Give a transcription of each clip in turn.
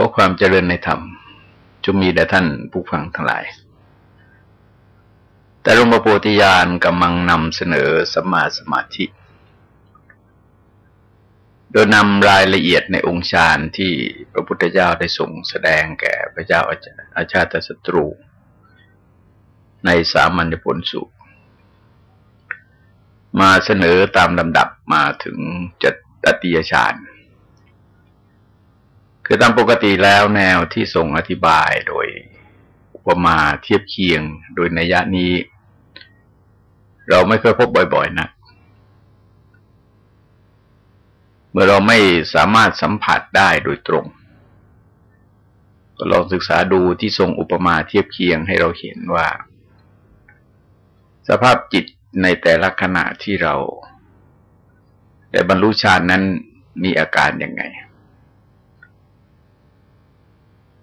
ก็ความเจริญในธรรมจะมีแด่ท่านผู้ฟังทั้งหลาย แต่หลวงพ่อโพธิญาณกำลังนำเสนอสมาสมาธิ โดยนำรายละเอียดในองค์ฌานที่พระพุทธเจ้าได้ทรงแสดงแก่พระเจ้าอาชาติศัตรู ในสามัญญผลสุมาเสนอตามลำดับมาถึงจัตติยฌาน คือตามปกติแล้วแนวที่ทรงอธิบายโดยอุปมาเทียบเคียงโดยนัยนี้ เราไม่เคยพบบ่อยๆนะ เมื่อเราไม่สามารถสัมผัสได้โดยตรง ก็ลองศึกษาดูที่ทรงอุปมาเทียบเคียงให้เราเห็นว่า สภาพจิตในแต่ละขณะที่เราได้บรรลุฌานนั้นมีอาการยังไง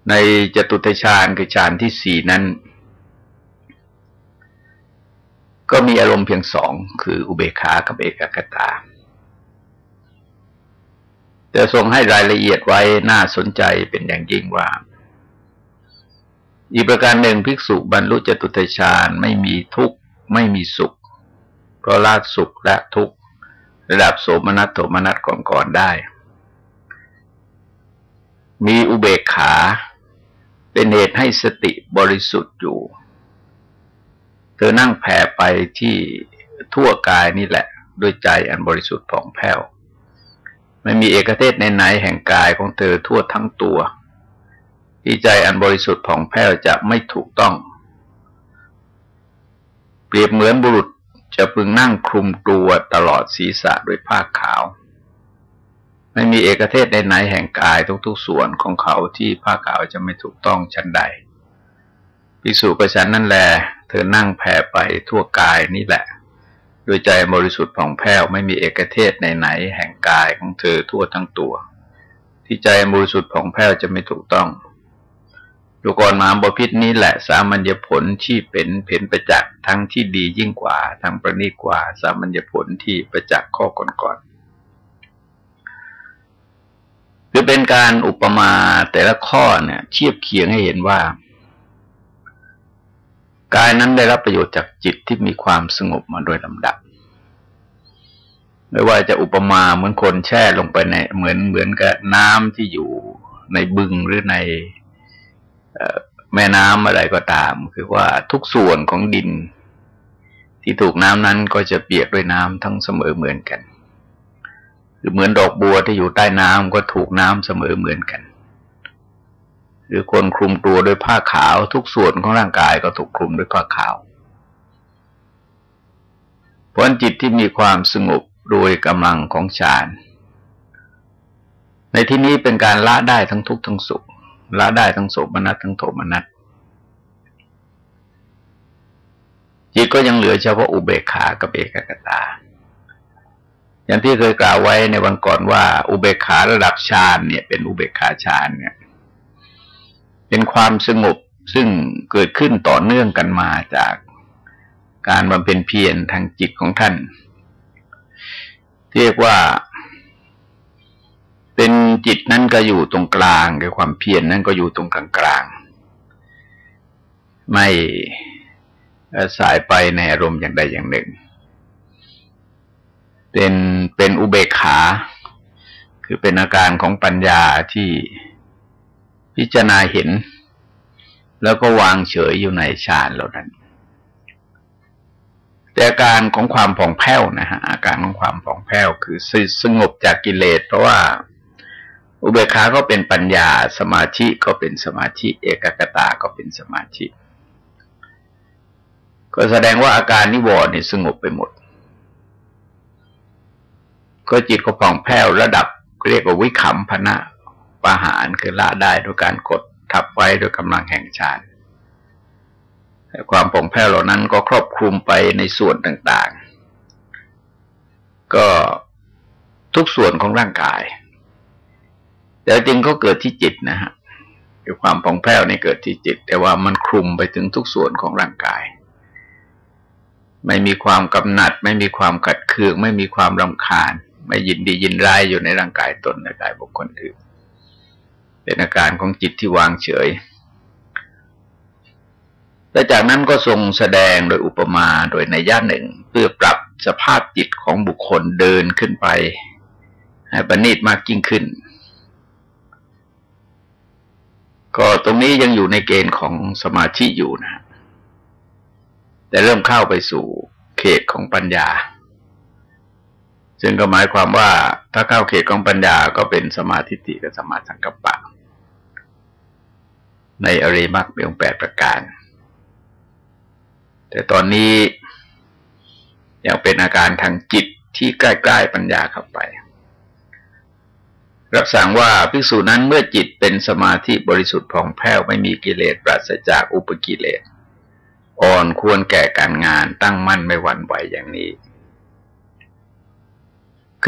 ในจตุตฌานคือฌานที่สี่นั้น ก็มีอารมณ์เพียงสองคืออุเบกขากับเอกกตา แต่ทรงให้รายละเอียดไว้น่าสนใจเป็นอย่างยิ่งว่า อีกประการหนึ่งภิกษุบรรลุจตุตฌานไม่มีทุกข์ไม่มีสุข เพราะละสุขและทุกข์ระดับโสมนัสโทมนัสก่อนๆได้ มีอุเบกขา เป็นเหตุให้สติบริสุทธิ์อยู่ เธอนั่งแผ่ไปที่ทั่วกายนี่แหละ ด้วยใจอันบริสุทธิ์ผ่องแผ้ว ไม่มีเอกเทศในไหนแห่งกายของเธอทั่วทั้งตัว ที่ใจอันบริสุทธิ์ผ่องแผ้วจะไม่ถูกต้อง เปรียบเหมือนบุรุษจะพึงนั่งคลุมตัวตลอดศีรษะด้วยผ้าขาว ไม่มีเอกเทศในไหนแห่งกายทุกๆส่วนของเขาที่ผ้าขาวจะไม่ถูกต้องชั้นใดพิสูจน์ประชันนั่นแหละเธอนั่งแผ่ไปทั่วกายนี่แหละโดยใจบริสุทธิ์ผ่องแผ้วไม่มีเอกเทศในไหนแห่งกายของเธอทั่วทั้งตัว ที่ใจบริสุทธิ์ผ่องแผ้วจะไม่ถูกต้องดูก่อนมาบพิษนี้แหละสามัญญผลที่เป็นเพ่นประจักษ์ทั้งที่ดียิ่งกว่า ทั้งประณีตกว่า สามัญญผลที่ประจักษ์ข้อก่อนๆ คือเป็นการอุปมาแต่ละข้อเนี่ย เทียบเคียงให้เห็นว่า กายนั้นได้รับประโยชน์จากจิตที่มีความสงบมาโดยลำดับ ไม่ว่าจะอุปมาเหมือนคนแช่ลงไปใน เหมือนเหมือนกับน้ำที่อยู่ในบึงหรือในแม่น้ำอะไรก็ตาม คือว่าทุกส่วนของดิน ที่ถูกน้ำนั้นก็จะเปียกด้วยน้ำทั้งเสมอเหมือนกัน รือเหมือนดอกบัวที่อยู่ใต้น้ำก็ถูกน้ำเสมอเหมือนกัน หรือคนคลุมตัวด้วยผ้าขาวทุกส่วนของร่างกายก็ถูกคลุมด้วยผ้าขาวเพราะจิตที่มีความสงบโดยกำลังของฌาน ในที่นี้เป็นการละได้ทั้งทุกข์ทั้งสุข ละได้ทั้งโสมนัสทั้งโทมนัสจิตก็ยังเหลือเฉพาะอุเบกขากับเอกกตา อย่างที่เคยกล่าวไว้ในวันก่อนว่า อุเบกขาระดับฌานเนี่ย เป็นอุเบกขาฌานเนี่ย เป็นความสงบซึ่งเกิดขึ้นต่อเนื่องกันมาจากการบำเพ็ญเพียรทางจิตของท่าน เรียกว่า เป็นจิตนั้นก็อยู่ตรงกลางคือความเพียรนนั้นก็อยู่ตรงกลางกลางไม่สายไปในอารมณ์อย่างใดอย่างหนึ่ง เป็นเป็นอุเบกขา คือเป็นอาการของปัญญาที่พิจารณาเห็น แล้วก็วางเฉยอยู่ในฌานเหล่านั้น แต่อาการของความผ่องแผ้วนะฮะอาการของความผ่องแผ้วคือสงบจากกิเลส เพราะว่าอุเบกขาก็เป็นปัญญา สมาธิก็เป็นสมาธิ เอกกตาก็เป็นสมาธิ ก็แสดงว่าอาการนิวรณ์นี่สงบไปหมด ก็จิตก็ผ่องแผ้วระดับเรียกว่าวิขำพนะปะหารคือละได้โดยการกดทับไว้โดยกำลังแห่งฌานความผ่องแผ้วเหล่านั้นก็ครอบคลุมไปในส่วนต่างๆ ก็ทุกส่วนของร่างกายแต่จริงก็เกิดที่จิตนะฮะคือความผ่องแผ้วนี่เกิดที่จิต แต่ว่ามันคลุมไปถึงทุกส่วนของร่างกาย ไม่มีความกำหนัด ไม่มีความขัดเคือง ไม่มีความรำคาญ ไม่ยินดียินร้ายอยู่ในร่างกายตนในกายบุคคลอื่น เป็นอาการของจิตที่วางเฉยและจากนั้นก็ทรงแสดงโดยอุปมาโดยในย่าหนึ่งเพื่อปรับสภาพจิตของบุคคลเดินขึ้นไป ให้ประณีตมากยิ่งขึ้น ก็ตรงนี้ยังอยู่ในเกณฑ์ของสมาธิอยู่นะ แต่เริ่มเข้าไปสู่เขตของปัญญา ซึ่งก็หมายความว่าถ้าเข้าเขตของปัญญาก็เป็นสมาธิิกับสมาสังกัปปะ ในอริมักเบียงแปดประการ แต่ตอนนี้ยังเป็นอาการทางจิตที่ใกล้ๆปัญญาเข้าไป รับสั่งว่าภิกษุนั้นเมื่อจิตเป็นสมาธิบริสุทธิ์ผ่องแผ้วไม่มีกิเลสปราศจากอุปกิเลสอ่อนควรแก่การงานตั้งมั่นไม่หวั่นไหวอย่างนี้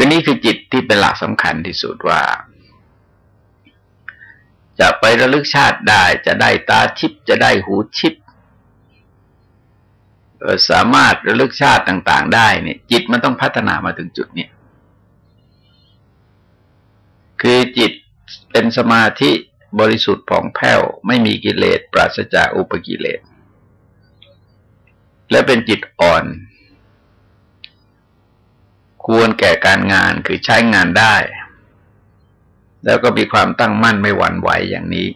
คือนี่คือจิตที่เป็นหลักสำคัญที่สุดว่า จะไประลึกชาติได้จะได้ตาทิพจะได้หูทิพสามารถระลึกชาติต่าง ๆ ได้เนี่ย จิตมันต้องพัฒนามาถึงจุดเนี้ยคือจิตเป็นสมาธิบริสุทธิ์ผ่องแผ้ว ไม่มีกิเลส ปราศจากอุปกิเลส และเป็นจิตอ่อน ควรแก่การงานคือใช้งานได้ แล้วก็มีความตั้งมั่นไม่หวั่นไหวอย่างนี้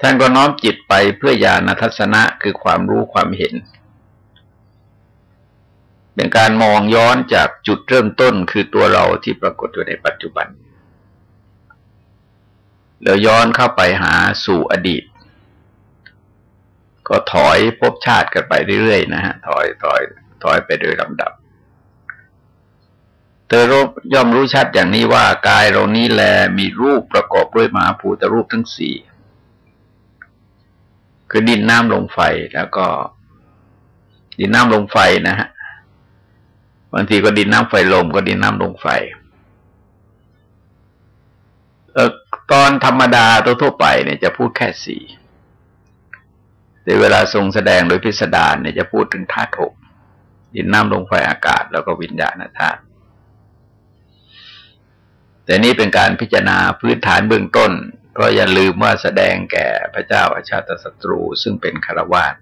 ท่านก็น้อมจิตไปเพื่อญาณทัศนะคือความรู้ความเห็น เป็นการมองย้อนจากจุดเริ่มต้นคือตัวเราที่ปรากฏอยู่ในปัจจุบัน แล้วย้อนเข้าไปหาสู่อดีตก็ถอยพบชาติกันไปเรื่อยๆนะฮะถอยถอยถอยไปโดยลำดับ เธอย่อมรู้ชัดอย่างนี้ว่ากายเรานี้แลมีรูปประกอบด้วยมหาภูตรูปทั้งสี่คือดินน้ำลงไฟแล้วก็ ดินน้ำลงไฟนะฮะบางทีก็ดินน้ำไฟลมก็ดินน้ำลงไฟเออตอนธรรมดาตัวทั่วไปเนี่ยจะพูดแค่สี่แต่เวลาทรงแสดงโดยพิสดารเนี่ยจะพูดถึงธาตุหกดินน้ำลงไฟอากาศ แล้วก็วิญญาณธาตุ แต่นี้เป็นการพิจารณาพื้นฐานเบื้องต้นก็อย่าลืมว่าแสดงแก่พระเจ้าอาชาติศัตรูซึ่งเป็นคารวาส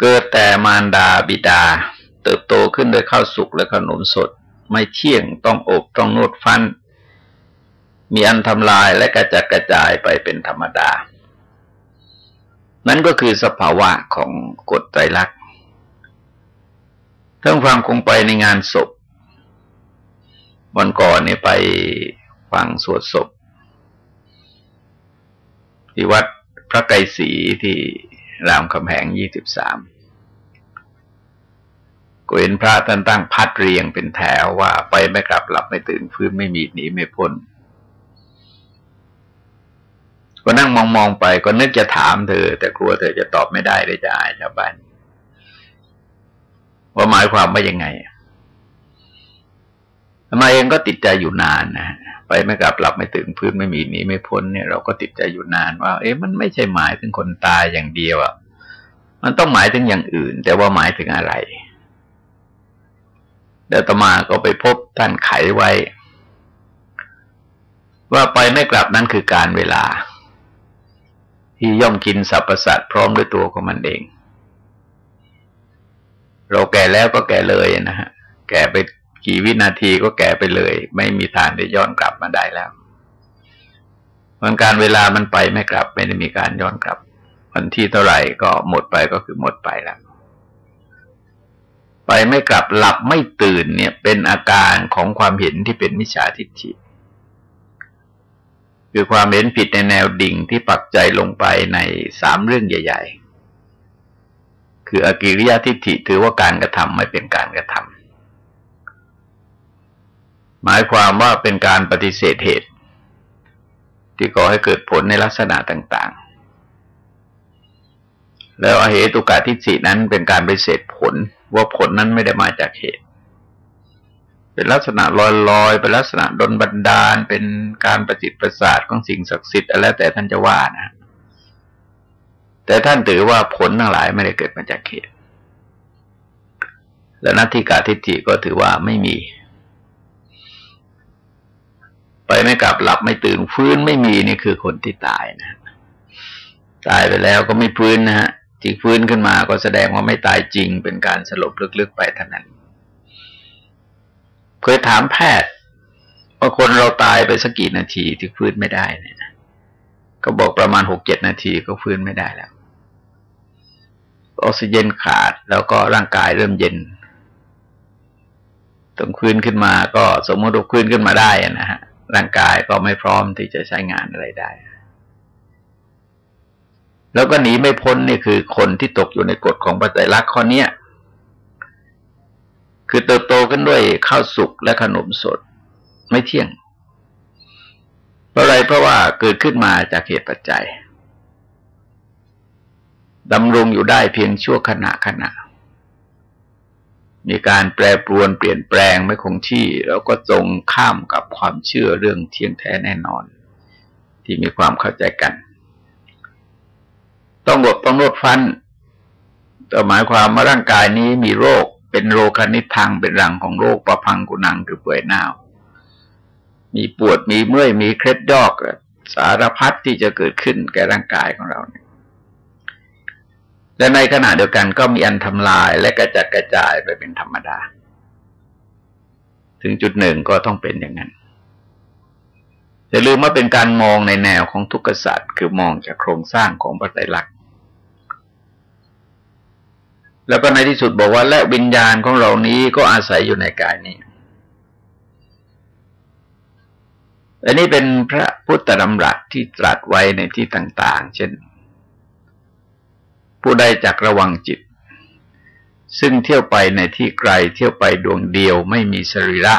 เกิดแต่มารดาบิดา เติบโตขึ้นโดยข้าวสุกและขนมสด ไม่เที่ยงต้องอบต้องนวดฟัน มีอันทำลายและกระจัดกระจายไปเป็นธรรมดา นั่นก็คือสภาวะของกฎไตรลักษณ์ท่านฟังคงไปในงานศพ วันก่อนเนี่ยไปฟังสวดศพที่วัดพระไกรศรีที่รามคำแหงยี่สิบสามก็เห็นพระท่านตั้งพัดเรียงเป็นแถวว่าไปไม่กลับหลับไม่ตื่นฟื้นไม่มีหนีไม่พ้น ก็นั่งมองมองไปก็นึกจะถามเธอ แต่กลัวเธอจะตอบไม่ได้เลยจะอายชาวบ้านว่าหมายความว่ายังไง มาเองก็ติดใจอยู่นานนะไปไม่กลับหลับไม่ตื่นพื้นไม่มีหนีไม่พ้นเนี่ยเราก็ติดใจอยู่นานว่า เอ๊ะมันไม่ใช่หมายถึงคนตายอย่างเดียวอะมันต้องหมายถึงอย่างอื่น แต่ว่าหมายถึงอะไรเดตมาก็ไปพบท่านไขไว้ ว่าไปไม่กลับนั่นคือการเวลา ที่ย่อมกินสรรพสัตว์พร้อมด้วยตัวของมันเอง เราแก่แล้วก็แก่เลยนะฮะแก่ไป กี่วินาทีก็แก่ไปเลย ไม่มีทางได้ย้อนกลับมาได้แล้วมันการเวลามันไปไม่กลับ ไม่ได้มีการย้อนกลับ วันที่เท่าไหร่ก็หมดไปก็คือหมดไปแล้ว ไปไม่กลับหลับไม่ตื่นเนี่ย เป็นอาการของความเห็นที่เป็นมิจฉาทิฏฐิคือความเห็นผิดในแนวดิ่งที่ปักใจลงไปในสามเรื่องใหญ่ ๆ คืออกิริยทิฏฐิถือว่าการกระทำไม่เป็นการกระทำ หมายความว่าเป็นการปฏิเสธเหตุ ที่ก่อให้เกิดผลในลักษณะต่าง ๆ แล้วอเหตุกาทิฏฐินั้นเป็นการปฏิเสธผลว่าผลนั้นไม่ได้มาจากเหตุ เป็นลักษณะลอยๆ เป็นลักษณะดนบันดาล เป็นการประจิตประสาทของสิ่งศักดิ์สิทธิ์แล้วแต่ท่านจะว่านะ แต่ท่านถือว่าผลทั้งหลายไม่ได้เกิดมาจากเหตุและนัตถิกาทิฏฐิก็ถือว่าไม่มี ไปไม่กลับหลับไม่ตื่นฟื้นไม่มีนี่คือคนที่ตายนะ ตายไปแล้วก็ไม่ฟื้นนะฮะที่ฟื้นขึ้นมาก็แสดงว่าไม่ตายจริง เป็นการสลบลึกๆไปเท่านั้น เคยถามแพทย์ว่าคนเราตายไปสักกี่นาทีที่ฟื้นไม่ได้เนี่ยก็บอกประมาณหกเจ็ดนาทีก็ฟื้นไม่ได้แล้วออกซิเจนขาดแล้วก็ร่างกายเริ่มเย็นต้องฟื้นขึ้นมาก็สมมติว่าฟื้นขึ้นมาได้นะฮะ ร่างกายก็ไม่พร้อมที่จะใช้งานอะไรได้ แล้วก็หนีไม่พ้นนี่คือคนที่ตกอยู่ในกฎของปัจจัยลักษณ์ข้อนี้คือเติบโตกันด้วยข้าวสุกและขนมสดไม่เที่ยง เพราะอะไรเพราะว่าเกิดขึ้นมาจากเหตุปัจจัยดำรงอยู่ได้เพียงชั่วขณะขณะ มีการแปรปรวนเปลี่ยนแปลงไม่คงที่ แล้วก็ตรงข้ามกับความเชื่อเรื่องเที่ยงแท้แน่นอน ที่มีความเข้าใจกัน ต้องบดต้องลดฟันแต่หมายความว่าร่างกายนี้มีโรคเป็นโรคนิทังเป็นรังของโรคประพังกุนังคือป่วยหนาวมีปวดมีเมื่อยมีเคล็ดยอก สารพัดที่จะเกิดขึ้นแก่ร่างกายของเราเนี่ย และในขณะเดียวกันก็มีอันทำลายและกระจัดกระจายไปเป็นธรรมดา ถึงจุดหนึ่งก็ต้องเป็นอย่างนั้นอย่าลืมว่าเป็นการมองในแนวของทุกขสัตว์คือมองจากโครงสร้างของปัจจัยหลักแล้วก็ในที่สุดบอกว่าและวิญญาณของเรานี้ก็อาศัยอยู่ในกายนี้ อันนี้เป็นพระพุทธดำรัสที่ตรัสไว้ในที่ต่าง ๆ เช่น ผู้ใดจักระวังจิต ซึ่งเที่ยวไปในที่ไกลเที่ยวไปดวงเดียวไม่มีสรีระ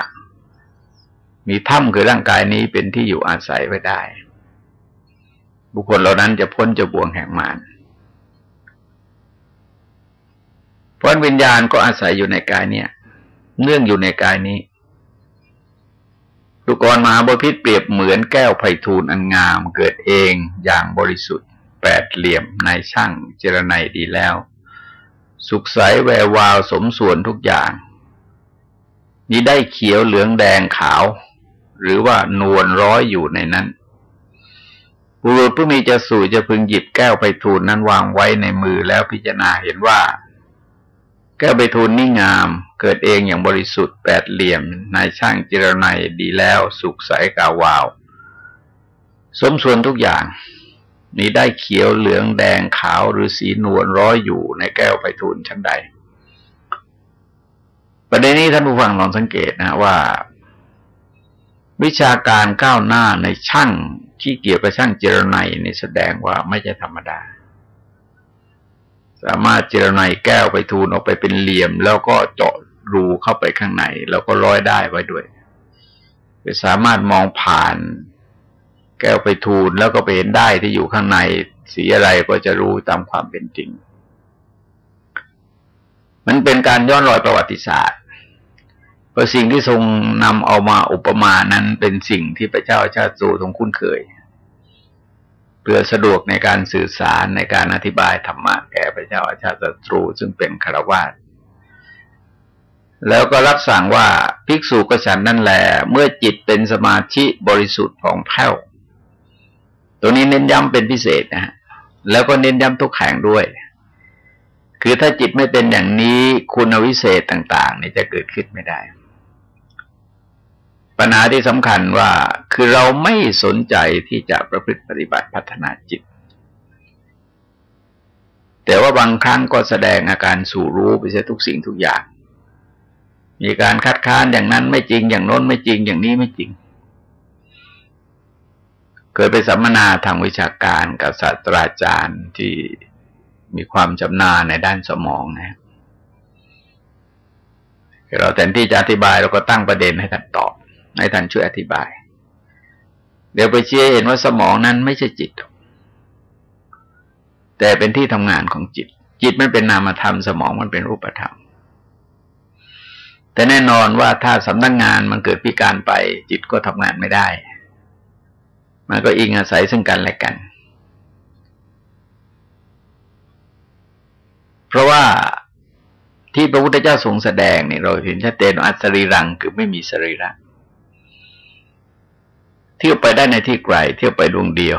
มีถ้ำคือร่างกายนี้เป็นที่อยู่อาศัยไว้ได้ บุคคลเหล่านั้นจะพ้นจะบ่วงแห่งมารเพราะวิญญาณก็อาศัยอยู่ในกายเนี่ยเนื่องอยู่ในกายนี้ตุกรมหาบพิษเปรียบเหมือนแก้วไผ่ทูลอันงามเกิดเองอย่างบริสุทธิ์ แปดเหลี่ยมนายช่างเจรไนดีแล้ว สุขใสแวววาวสมส่วนทุกอย่างมีได้เขียวเหลืองแดงขาว หรือว่านวลร้อยอยู่ในนั้นบุรุษผู้มีจะสู่จะพึงหยิบแก้วไปทูลนั้นวางไว้ในมือแล้วพิจารณาเห็นว่า แก้วไปทูลนี่งาม เกิดเองอย่างบริสุทธิ์แปดเหลี่ยมนายช่างเจรไนดีแล้วสุขใสกาวาว สมส่วนทุกอย่าง นี้ได้เขียวเหลืองแดงขาวหรือสีนวลร้อยอยู่ในแก้วไปทูลชั้นใด ประเด็นนี้ท่านผู้ฟังลองสังเกตนะว่า วิชาการก้าวหน้าในช่างที่เกี่ยวกับช่างเจรไนนี่แสดงว่าไม่ใช่ธรรมดา สามารถเจรไนแก้วไปทูลออกไปเป็นเหลี่ยม แล้วก็เจาะรูเข้าไปข้างใน แล้วก็ร้อยได้ไว้ด้วยสามารถมองผ่าน แก้วไปทูลแล้วก็ไปเห็นได้ที่อยู่ข้างในสีอะไรก็จะรู้ตามความเป็นจริง มันเป็นการย้อนรอยประวัติศาสตร์เพราะสิ่งที่ทรงนำเอามาอุปมานั้นเป็นสิ่งที่พระเจ้าชาติสูทรงคุ้นเคย เพื่อสะดวกในการสื่อสารในการอธิบายธรรมะแก่พระเจ้าชาติศัตรูซึ่งเป็นคารวาสแล้วก็รับสั่งว่าภิกษุกฉันนั่นแหละเมื่อจิตเป็นสมาธิบริสุทธิ์ของแผ้ว ตัวนี้เน้นย้ำเป็นพิเศษนะฮะแล้วก็เน้นย้ำทุกแห่งด้วย คือถ้าจิตไม่เป็นอย่างนี้คุณวิเศษต่าง ๆ นี่จะเกิดขึ้นไม่ได้ ปัญหาที่สำคัญว่าคือเราไม่สนใจที่จะประพฤติปฏิบัติพัฒนาจิต แต่ว่าบางครั้งก็แสดงอาการสู่รู้ไปเสียทุกสิ่งทุกอย่าง มีการคัดค้านอย่างนั้นไม่จริง อย่างโน้นไม่จริง อย่างนี้ไม่จริง เคยไปสัมมนาทางวิชาการกับศาสตราจารย์ที่มีความชำนาญในด้านสมองนะเราแทนที่จะอธิบายเราก็ตั้งประเด็นให้ท่านตอบ ให้ท่านช่วยอธิบาย เดี๋ยวไปเชื่อเห็นว่าสมองนั้นไม่ใช่จิต แต่เป็นที่ทำงานของจิต จิตมันเป็นนามธรรมสมองมันเป็นรูปธรรมแต่แน่นอนว่าถ้าสำนักงงานมันเกิดพิการไป จิตก็ทำงานไม่ได้ มันก็อิงอาศัยซึ่งกันและกัน เพราะว่าที่พระพุทธเจ้าทรงแสดงเนี่ยเราเห็นชัดเจนอัศรีรังคือไม่มีสรีระ เที่ยวไปได้ในที่ไกลเที่ยวไปดวงเดียว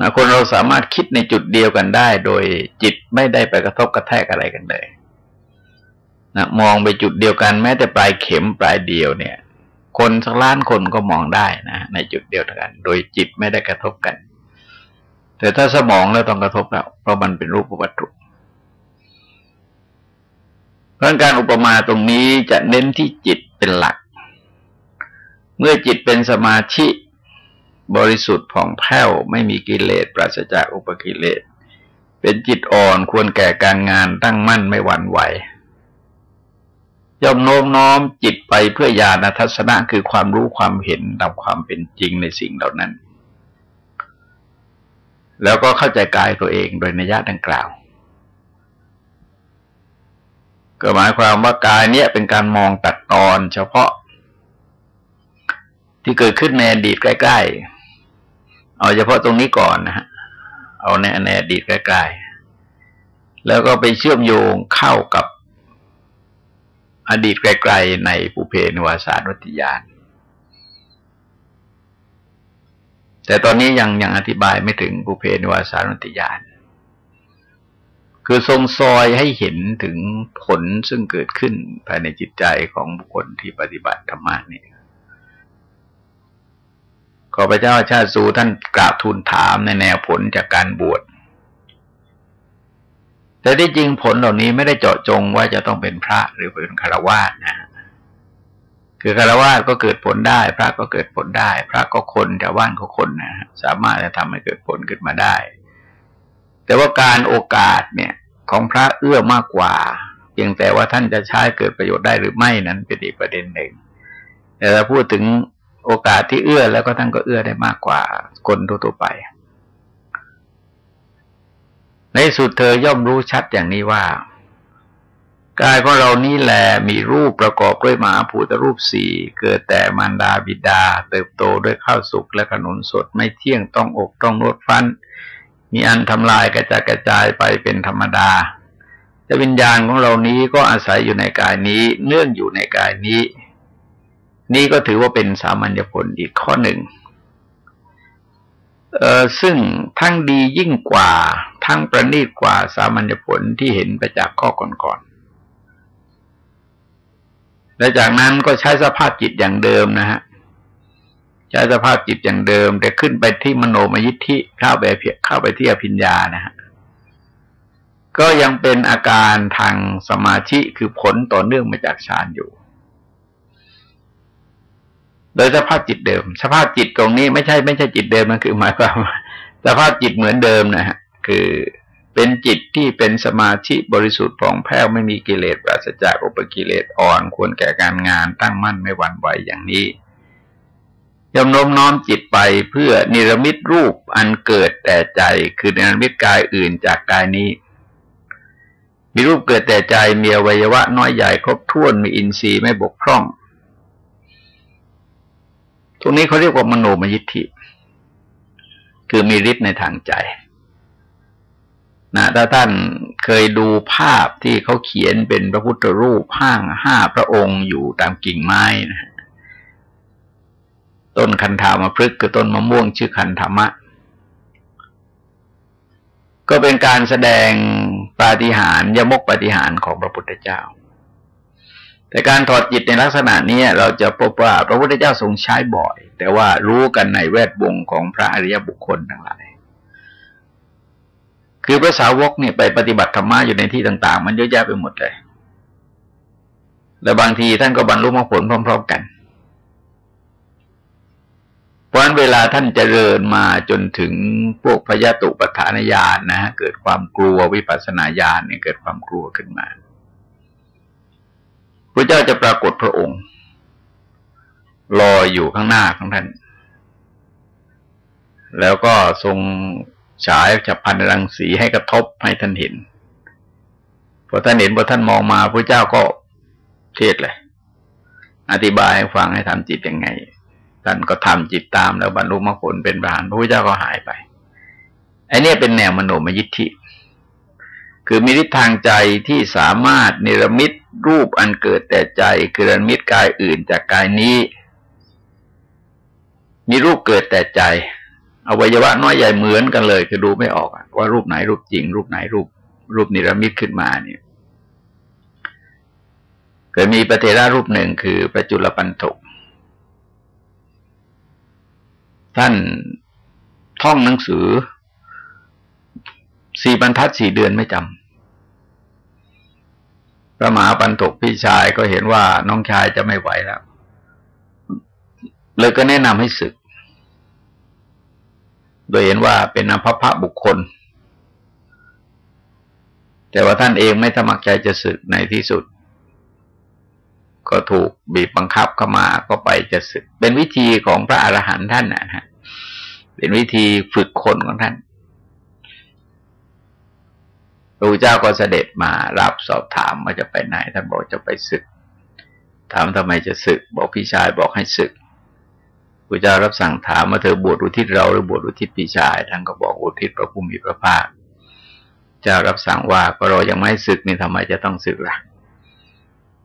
นะคนเราสามารถคิดในจุดเดียวกันได้ โดยจิตไม่ได้ไปกระทบกระแทกอะไรกันเลยนะมองไปจุดเดียวกันแม้แต่ปลายเข็มปลายเดียวเนี่ย คนสักล้านคนก็มองได้นะในจุดเดียวกัน โดยจิตไม่ได้กระทบกัน แต่ถ้าสมองแล้วต้องกระทบแล้วเพราะมันเป็นรูปวัตถุเพราะการอุปมาตรงนี้จะเน้นที่จิตเป็นหลัก เมื่อจิตเป็นสมาธิบริสุทธิ์ผ่องแผ้วไม่มีกิเลสปราศจากอุปกิเลส เป็นจิตอ่อนควรแก่การงานตั้งมั่นไม่หวั่นไหว ย่อมโน้มน้อมจิตไปเพื่อญาณทัศนะคือความรู้ความเห็นตามความเป็นจริงในสิ่งเหล่านั้น แล้วก็เข้าใจกายตัวเองโดยนัยยะดังกล่าว ก็หมายความว่ากายเนี้ยเป็นการมองตัดตอนเฉพาะ ที่เกิดขึ้นในอดีตใกล้ ๆ เอาเฉพาะตรงนี้ก่อนนะฮะเอาในในอดีตใกล้ ๆ แล้วก็ไปเชื่อมโยงเข้ากับ อดีตไกลๆในปุเพนวาสานุติยาน แต่ตอนนี้ยังยังอธิบายไม่ถึงปุเพนวาสานุติยาน คือทรงซอยให้เห็นถึงผลซึ่งเกิดขึ้นภายในจิตใจของบุคคลที่ปฏิบัติธรรมนี่ขอพระเจ้าชาติสูท่านกราบทูลถามในแนวผลจากการบวช แต่ที่จริงผลเหล่านี้ไม่ได้เจาะจงว่าจะต้องเป็นพระหรือเป็นคารวาสนะคือคารวาสก็เกิดผลได้ พระก็เกิดผลได้ พระก็คนชาวบ้านก็คนนะสามารถจะทำให้เกิดผลขึ้นมาได้ แต่ว่าการโอกาสเนี่ย ของพระเอื้อมากกว่า เพียงแต่ว่าท่านจะใช้เกิดประโยชน์ได้หรือไม่นั้นเป็นอีกประเด็นหนึ่ง แต่ถ้าพูดถึงโอกาสที่เอื้อแล้วก็ท่านก็เอื้อได้มากกว่าคนทั่วไป ในสุดเธอย่อมรู้ชัดอย่างนี้ว่ากายของเรานี้แหลมีรูปประกอบด้วยมหาภูตรูปสี่เกิดแต่มารดาบิดา เติบโตด้วยข้าวสุกและขนุนสดไม่เที่ยงต้องอกต้องนวดฟัน มีอันทำลายกระจายกระจายไปเป็นธรรมดาแต่วิญญาณของเรานี้ก็อาศัยอยู่ในกายนี้ เนื่องอยู่ในกายนี้ นี่ก็ถือว่าเป็นสามัญญผลอีกข้อหนึ่ง เออซึ่งทั้งดียิ่งกว่า ทั้งประณีตกว่าสามัญผลที่เห็นไปจากข้อก่อนๆและจากนั้นก็ใช้สภาพจิตอย่างเดิมนะฮะใช้สภาพจิตอย่างเดิม แต่ขึ้นไปที่มโนมยิทธิเข้าไปเพียเข้าไปที่อภิญญานะฮะก็ยังเป็นอาการทางสมาธิคือผลต่อเนื่องมาจากฌานอยู่ โดยสภาพจิตเดิม สภาพจิตตรงนี้ไม่ใช่ไม่ใช่จิตเดิมมันคือหมายความสภาพจิตเหมือนเดิมนะฮะคือเป็นจิตที่เป็นสมาธิบริสุทธิ์ผ่องแผ้วไม่มีกิเลสปราศจากอุปกิเลสอ่อนควรแก่การงานตั้งมั่นไม่หวั่นไหวอย่างนี้ยอมโน้มน้อมจิตไปเพื่อนิรมิตรูปอันเกิดแต่ใจ คือนิรมิตกายอื่นจากกายนี้ มีรูปเกิดแต่ใจมีอวัยวะน้อยใหญ่ครบถ้วนมีอินทรีย์ไม่บกพร่อง ตรงนี้เขาเรียกว่ามโนมยิทธิ คือมีฤทธิ์ในทางใจนะถ้าท่านเคยดูภาพที่เขาเขียนเป็นพระพุทธรูปห้างห้าพระองค์อยู่ตามกิ่งไม้นะต้นคันธามะพฤกคือต้นมะม่วงชื่อคันธามะ ก็เป็นการแสดงปาฏิหาริย์ยมกปาฏิหาริย์ของพระพุทธเจ้า แต่การถอดจิตในลักษณะนี้เราจะพบว่าพระพุทธเจ้าทรงใช้บ่อย แต่ว่ารู้กันในแวดวงของพระอริยบุคคลทั้งหลาย คือพระสาวกเนี่ยไปปฏิบัติธรรมะอยู่ในที่ต่าง ๆ มันเยอะแยะไปหมดเลย และบางทีท่านก็บรรลุมรรคผลพร้อม ๆ กัน เพราะนั้นเวลาท่านเจริญมาจนถึงพวกพยาตุปัฏฐานญาณนนะฮะเกิดความกลัววิปัสสนาญาณเนี่ยเกิดความกลัวขึ้นมา พระเจ้าจะปรากฏพระองค์ลอยอยู่ข้างหน้าของท่าน แล้วก็ทรงฉายจับพันรังสีให้กระทบให้ท่านเห็น พอท่านเห็นพอท่านมองมาพระเจ้าก็เทศเลย อธิบายให้ฟังให้ทำจิตยังไง ท่านก็ทำจิตตามแล้วบรรลุมรรคผลเป็นพระานพระพุทธเจ้าก็หายไปไอ้นี่เป็นแนวมโนมยิทธิ คือมีทิศทางใจที่สามารถเนรมิต รูปอันเกิดแต่ใจคือเนมิตกายอื่นจากกายนี้ มีรูปเกิดแต่ใจอวัยวะน้อยใหญ่เหมือนกันเลย คือดูไม่ออกว่ารูปไหนรูปจริง รูปไหนรูป รูปนิรมิตขึ้นมาเนี่ยเคยมีประเทรารูปหนึ่งคือประจุลปันถกท่านท่องหนังสือสี่บรรทัดสี่เดือนไม่จำ ระมหาปันถกพี่ชายก็เห็นว่าน้องชายจะไม่ไหวแล้ว เลยก็แนะนำให้ศึก โดยเห็นว่าเป็นอภพะบุคคล แต่ว่าท่านเองไม่สมัครใจจะศึกในที่สุด ก็ถูกบีบบังคับเข้ามาก็ไปจะสึก เป็นวิธีของพระอรหันต์ท่านนะฮะเป็นวิธีฝึกคนของท่าน พระเจ้าก็เสด็จมารับสอบถามว่าจะไปไหน ท่านบอกจะไปศึก ถามทำไมจะศึก บอกพี่ชายบอกให้ศึกพระเจ้ารับสั่งถามมาเธอบวชอุทิศเราหรือบวชอุทิศพี่ชาย ท่านก็บอกอุทิศพระผู้มีพระภาค เจ้ารับสั่งว่าก็เรายังไม่ศึกนี่ทำไมจะต้องศึกล่ะ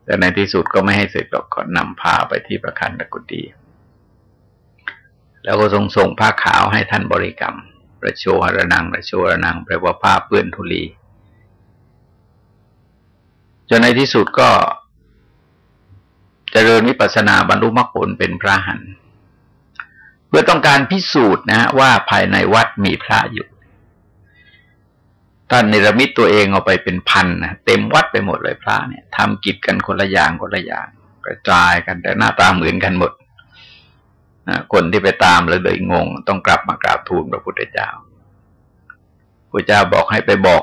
แต่ในที่สุดก็ไม่ให้เสร็จหรอกก็นำพาไปที่ประคันตะกุดีแล้วก็ทรงส่งผ้าขาวให้ท่านบริกรรม ประโชหระนังประโชหระนังแปลว่าผ้าเปื้อนทุลี จนในที่สุดก็จเจริญวิปัสสนาบรรลุมรรคผลเป็นพระหันเพื่อต้องการพิสูจน์นะว่าภายในวัดมีพระอยู่ท่านนิรมิตตัวเองเอาไปเป็นพันนะเต็มวัดไปหมดเลยพระเนี่ยทำกิจกันคนละอย่างคนละอย่าง กระจายกันแต่หน้าตาเหมือนกันหมดคนที่ไปตามเลยเลยงง ต้องกลับมากราบทูลพระพุทธเจ้าพระเจ้าบอกให้ไปบอก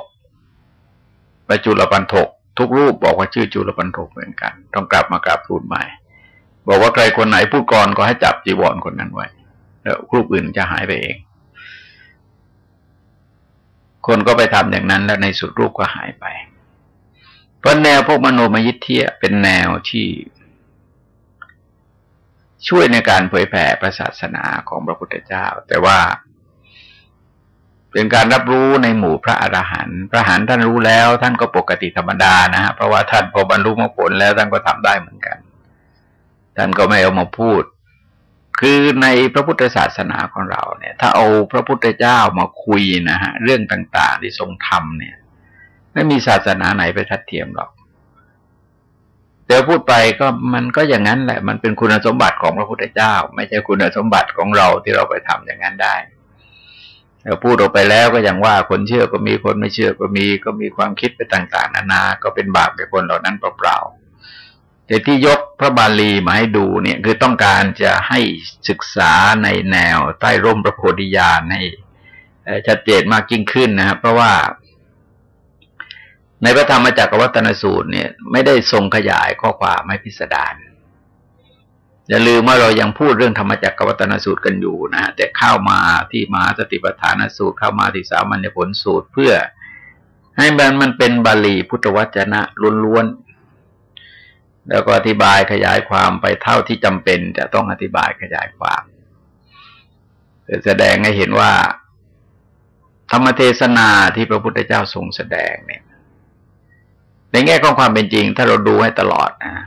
พระจุลปันถก ทุกรูปบอกว่าชื่อจุลปันถกเหมือนกัน ต้องกลับมากราบทูลใหม่ บอกว่าใครคนไหนพูดก่อนก็ให้จับจีวรคนนั้นไว้ แล้วรูปอื่นจะหายไปเอง คนก็ไปทำอย่างนั้น แล้วในสุดรูปก็หายไป เพราะแนวพวกมโนมยิทธิเป็นแนวที่ ช่วยในการเผยแผ่พระศาสนาของพระพุทธเจ้า แต่ว่า เป็นการรับรู้ในหมู่พระอรหันต์พระหันท่านรู้แล้ว ท่านก็ปกติธรรมดานะฮะเพราะว่าท่านพอบรรลุมรรคผลแล้วท่านก็ทำได้เหมือนกัน ท่านก็ไม่เอามาพูด คือในพระพุทธศาสนาของเราเนี่ย ถ้าเอาพระพุทธเจ้ามาคุยนะฮะเรื่องต่าง ๆ ที่ทรงทำเนี่ย ไม่มีศาสนาไหนไปทัดเทียมหรอกเดี๋ยวพูดไปก็มันก็อย่างนั้นแหละ มันเป็นคุณสมบัติของพระพุทธเจ้า ไม่ใช่คุณสมบัติของเราที่เราไปทำอย่างนั้นได้ พูดออกไปแล้วก็อย่างว่าคนเชื่อก็มีคนไม่เชื่อก็มี ก็มีความคิดไปต่างๆ นานา ก็เป็นบาปแก่คนเหล่านั้นเปล่าๆแต่ที่ยกพระบาลีมาให้ดูเนี่ยคือต้องการจะให้ศึกษาในแนวใต้ร่มพระโพธิญาณให้ชัดเจนมากยิ่งขึ้นนะครับเพราะว่า ในพระธรรมจักรวัตนสูตรเนี่ย ไม่ได้ทรงขยายข้อความไม่พิสดาร อย่าลืมว่าเรายังพูดเรื่องธรรมจักรวัตนสูตรกันอยู่นะแต่เข้ามาที่มหาสติปัฏฐานสูตรเข้ามาที่สามัญญผลสูตรเพื่อ ให้มันมันเป็นบาลีพุทธวจนะล้วนๆแล้วก็อธิบายขยายความไปเท่าที่จำเป็นจะต้องอธิบายขยายความแสดงให้เห็นว่า ธรรมเทศนาที่พระพุทธเจ้าทรงแสดงเนี่ย ในแง่ของความเป็นจริง ถ้าเราดูให้ตลอดนะ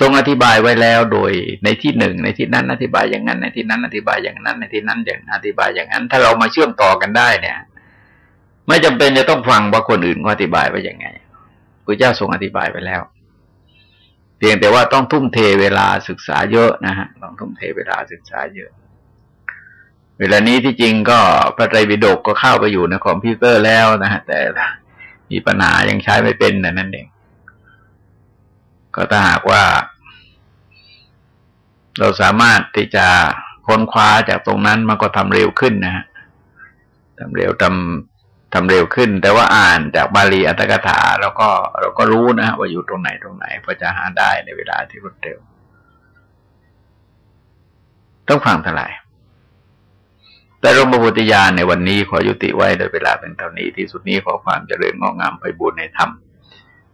ทรงอธิบายไว้แล้วโดยในที่หนึ่งในที่นั้นอธิบายอย่างนั้น ในที่นั้นอธิบายอย่างนั้น ในที่นั้นอย่างอธิบายอย่างนั้น ถ้าเรามาเชื่อมต่อกันได้เนี่ย ไม่จำเป็นจะต้องฟังว่าคนอื่นเขาอธิบายไว้อย่างไงพระเจ้าทรงอธิบายไปแล้ว เพียงแต่ว่าต้องทุ่มเทเวลาศึกษาเยอะนะฮะต้องทุ่มเทเวลาศึกษาเยอะ เวลานี้ที่จริงก็พระไตรปิฎกก็เข้าไปอยู่ในคอมพิวเตอร์แล้วนะฮะแต่มีปัญหายังใช้ไม่เป็นนั่นเอง ก็ถ้าหากว่า เราสามารถที่จะค้นคว้าจากตรงนั้นมันก็ทำเร็วขึ้นนะฮะทำเร็วทำทำเร็วขึ้น แต่ว่าอ่านจากบาลีอัตถกถาเราก็เราก็รู้นะว่าอยู่ตรงไหนตรงไหนพอจะหาได้ในเวลาที่รวดเร็ว ต้องฟังเทลายแต่รมบุตรญาณในวันนี้ขอยุติไว้โดยเวลาเป็นเท่านี้ที่สุดนี้ขอความเจริญงอกงามไปบุญในธรรม